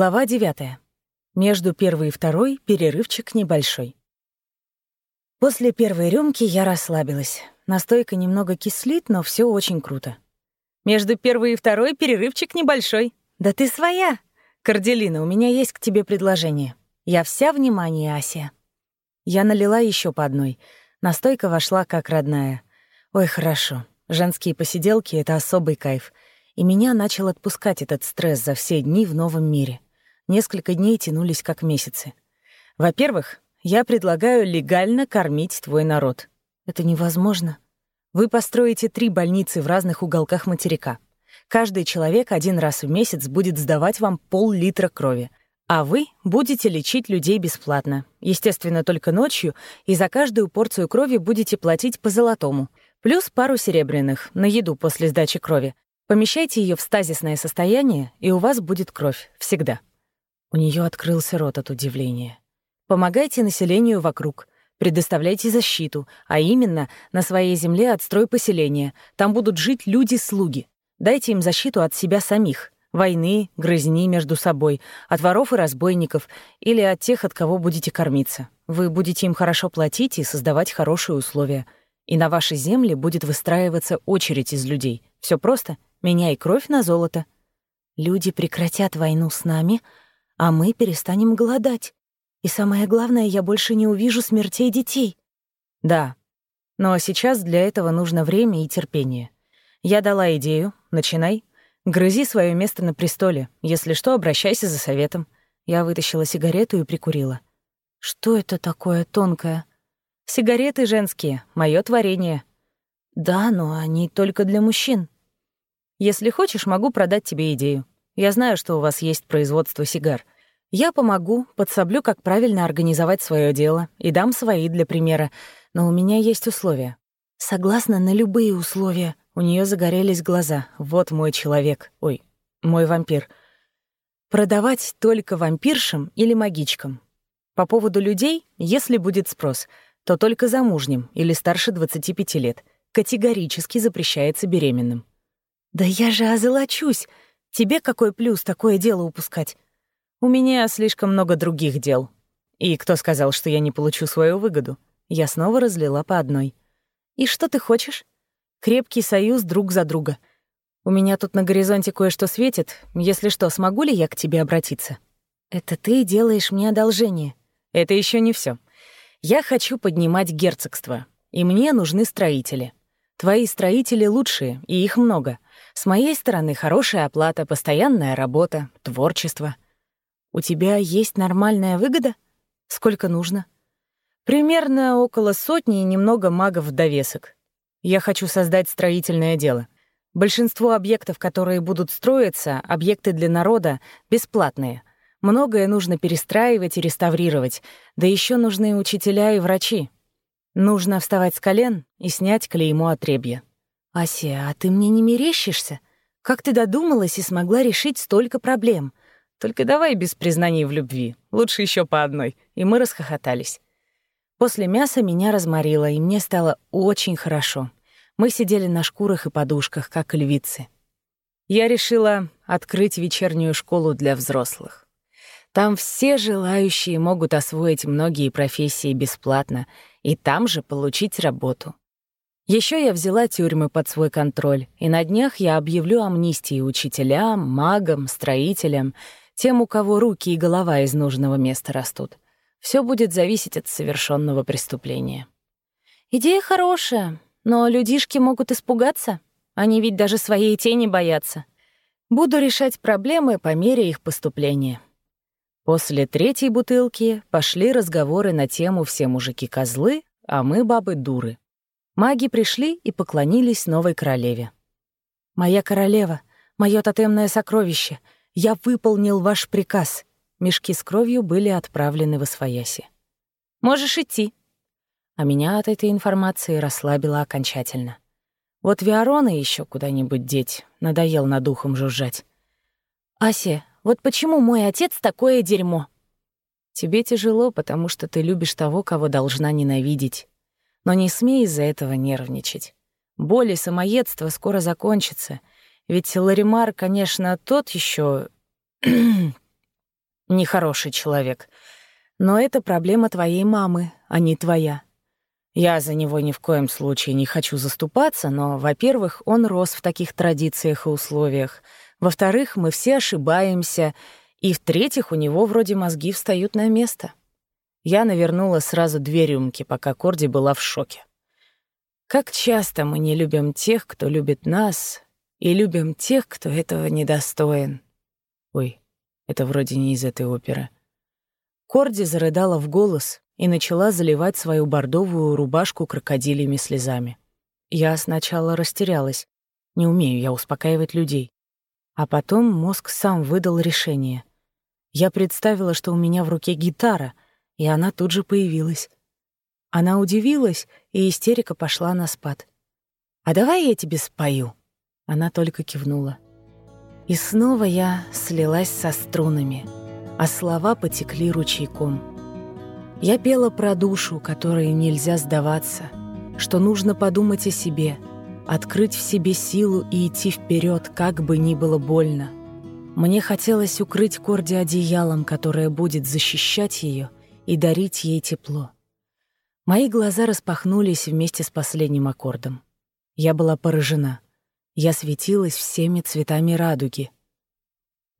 Глава девятая. Между первой и второй перерывчик небольшой. После первой рюмки я расслабилась. Настойка немного кислит, но все очень круто. Между первой и второй перерывчик небольшой. Да ты своя. Корделина, у меня есть к тебе предложение. Я вся внимание, Ася. Я налила еще по одной. Настойка вошла как родная. Ой, хорошо. Женские посиделки — это особый кайф. И меня начал отпускать этот стресс за все дни в новом мире. Несколько дней тянулись как месяцы. Во-первых, я предлагаю легально кормить твой народ. Это невозможно. Вы построите три больницы в разных уголках материка. Каждый человек один раз в месяц будет сдавать вам пол-литра крови. А вы будете лечить людей бесплатно. Естественно, только ночью, и за каждую порцию крови будете платить по золотому. Плюс пару серебряных на еду после сдачи крови. Помещайте ее в стазисное состояние, и у вас будет кровь. Всегда. У нее открылся рот от удивления. Помогайте населению вокруг. Предоставляйте защиту, а именно на своей земле отстрой поселения. Там будут жить люди-слуги. Дайте им защиту от себя самих. Войны, грызни между собой, от воров и разбойников или от тех, от кого будете кормиться. Вы будете им хорошо платить и создавать хорошие условия. И на вашей земле будет выстраиваться очередь из людей. Все просто — Меняй кровь на золото. Люди прекратят войну с нами, а мы перестанем голодать. И самое главное, я больше не увижу смертей детей. Да, но сейчас для этого нужно время и терпение. Я дала идею, начинай. Грызи свое место на престоле. Если что, обращайся за советом. Я вытащила сигарету и прикурила. Что это такое тонкое? Сигареты женские, мое творение. Да, но они только для мужчин. Если хочешь, могу продать тебе идею. Я знаю, что у вас есть производство сигар. Я помогу, подсоблю, как правильно организовать свое дело, и дам свои для примера. Но у меня есть условия. Согласна на любые условия. У нее загорелись глаза. Вот мой человек. Ой, мой вампир. Продавать только вампиршам или магичкам. По поводу людей, если будет спрос, то только замужним или старше 25 лет. Категорически запрещается беременным. «Да я же озолочусь! Тебе какой плюс такое дело упускать? У меня слишком много других дел. И кто сказал, что я не получу свою выгоду? Я снова разлила по одной. И что ты хочешь? Крепкий союз друг за друга. У меня тут на горизонте кое-что светит. Если что, смогу ли я к тебе обратиться? Это ты делаешь мне одолжение. Это еще не все. Я хочу поднимать герцогство, и мне нужны строители. Твои строители лучшие, и их много — с моей стороны хорошая оплата, постоянная работа, творчество. У тебя есть нормальная выгода? Сколько нужно? Примерно около сотни и немного магов в довесок. Я хочу создать строительное дело. Большинство объектов, которые будут строиться, объекты для народа, бесплатные. Многое нужно перестраивать и реставрировать, да еще нужны учителя и врачи. Нужно вставать с колен и снять клеймо отребья. «Ася, а ты мне не мерещишься? Как ты додумалась и смогла решить столько проблем? Только давай без признаний в любви, лучше еще по одной». И мы расхохотались. После мяса меня разморило, и мне стало очень хорошо. Мы сидели на шкурах и подушках, как львицы. Я решила открыть вечернюю школу для взрослых. Там все желающие могут освоить многие профессии бесплатно и там же получить работу. Еще я взяла тюрьмы под свой контроль, и на днях я объявлю амнистии учителям, магам, строителям, тем, у кого руки и голова из нужного места растут. Все будет зависеть от совершенного преступления. Идея хорошая, но людишки могут испугаться. Они ведь даже своей тени боятся. Буду решать проблемы по мере их поступления. После третьей бутылки пошли разговоры на тему «Все мужики козлы, а мы бабы дуры». Маги пришли и поклонились новой королеве. «Моя королева, мое тотемное сокровище, я выполнил ваш приказ». Мешки с кровью были отправлены в Освояси. «Можешь идти». А меня от этой информации расслабило окончательно. Вот Виарона еще куда-нибудь деть, надоел над ухом жужжать. «Ася, вот почему мой отец такое дерьмо?» «Тебе тяжело, потому что ты любишь того, кого должна ненавидеть. Но не смей из-за этого нервничать. Боль и самоедство скоро закончатся. Ведь Ларимар, конечно, тот еще. нехороший человек. Но это проблема твоей мамы, а не твоя. Я за него ни в коем случае не хочу заступаться, но, во-первых, он рос в таких традициях и условиях. Во-вторых, мы все ошибаемся. И, в-третьих, у него вроде мозги встают на место. Я навернула сразу две рюмки, пока Корди была в шоке. Как часто мы не любим тех, кто любит нас, и любим тех, кто этого недостоин. Ой, это вроде не из этой оперы. Корди зарыдала в голос и начала заливать свою бордовую рубашку крокодильями слезами. Я сначала растерялась. Не умею я успокаивать людей. А потом мозг сам выдал решение. Я представила, что у меня в руке гитара, и она тут же появилась. Она удивилась, и истерика пошла на спад. «А давай я тебе спою?» Она только кивнула. И снова я слилась со струнами, а слова потекли ручейком. Я пела про душу, которой нельзя сдаваться, что нужно подумать о себе, открыть в себе силу и идти вперед, как бы ни было больно. Мне хотелось укрыть Корди одеялом, которое будет защищать ее и дарить ей тепло. Мои глаза распахнулись вместе с последним аккордом. Я была поражена — я светилась всеми цветами радуги.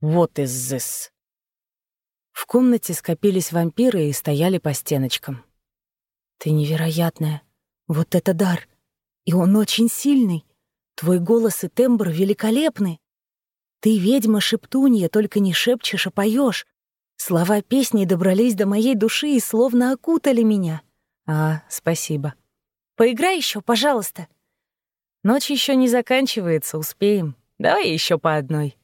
Вот из this. В комнате скопились вампиры и стояли по стеночкам. Ты невероятная. Вот это дар. И он очень сильный. Твой голос и тембр великолепны. Ты ведьма-шептунья, только не шепчешь, а поешь. Слова песни добрались до моей души и словно окутали меня. А, спасибо. Поиграй еще, пожалуйста. Ночь еще не заканчивается, успеем. Давай еще по одной.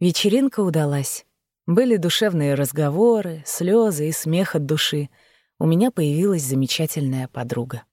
Вечеринка удалась. Были душевные разговоры, слезы и смех от души. У меня появилась замечательная подруга.